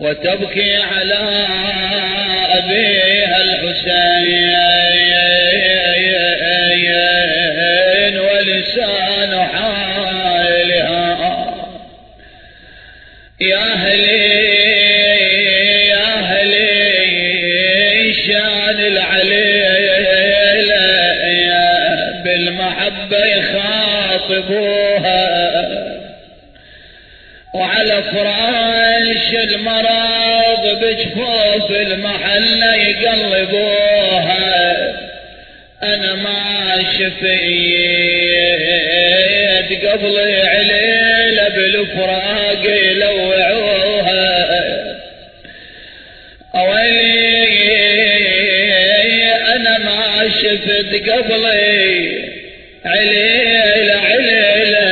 وتبكي على أبيها الحسين ولسان حالها يا أهلي يا أهلي شان العليلة بالمحبة يخاطبوها. وعلى فراش المرض بجفوف المحل يقلبوها. أنا ما شفيت قبل عليلة بالفراق يلوعوها. اويلي أنا ما شفت قبلي عليلة عليلة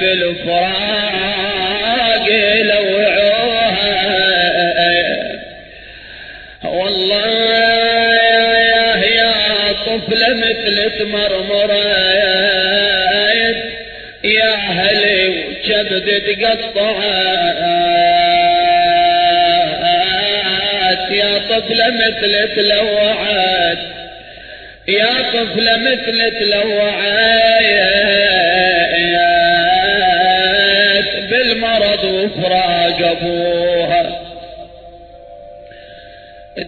بالفراق طفلة مثل تمرمرت يا هلي وكبد تقطعت. يا طفلة مثل تلوعت يا طفلة مثل تلوعت بالمرض وفراق أبوها.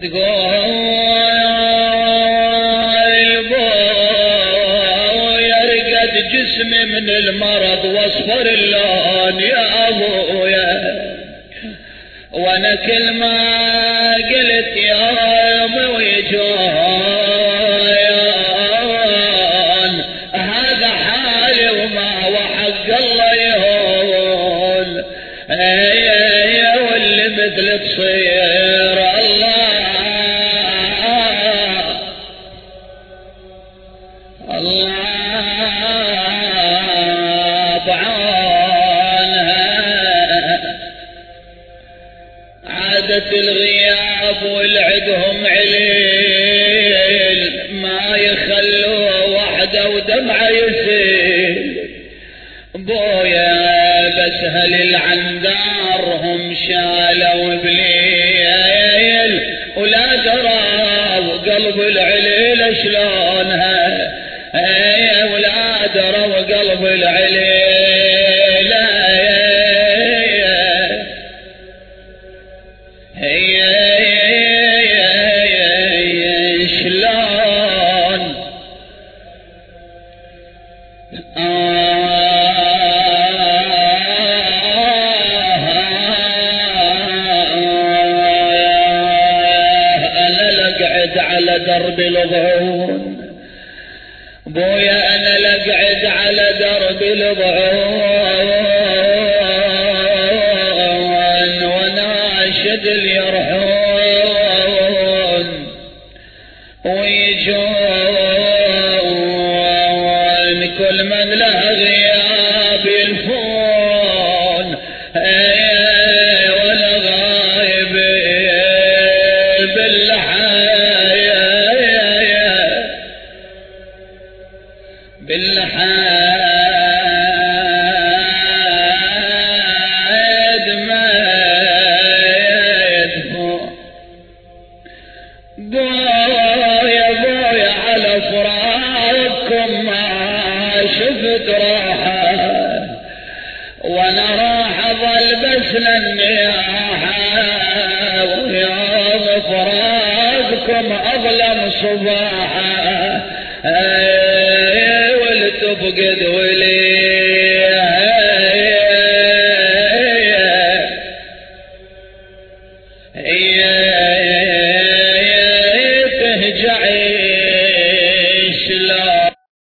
تقول يا رقد جسمي من المرض واصفر اللون يا أبويا. وأنا كل ما قلت يا يوم ويجون هذا حالي وما وحق الله يهون. أي واللي مثل تصير عادة الغياب والعدهم عليل. ما يخلوه وحده ودمعه يسيل. بويا بس هل العنذار هم شالوا بليل. ولا دروا قلب العليل شلونها اي ولا دروا قلب العليل على درب الظهون بويا أنا لقعد على درب الظهون ويجون بس للنياحة ويوم فراقكم أظلم صباحة أي ولتفقد ولي. هي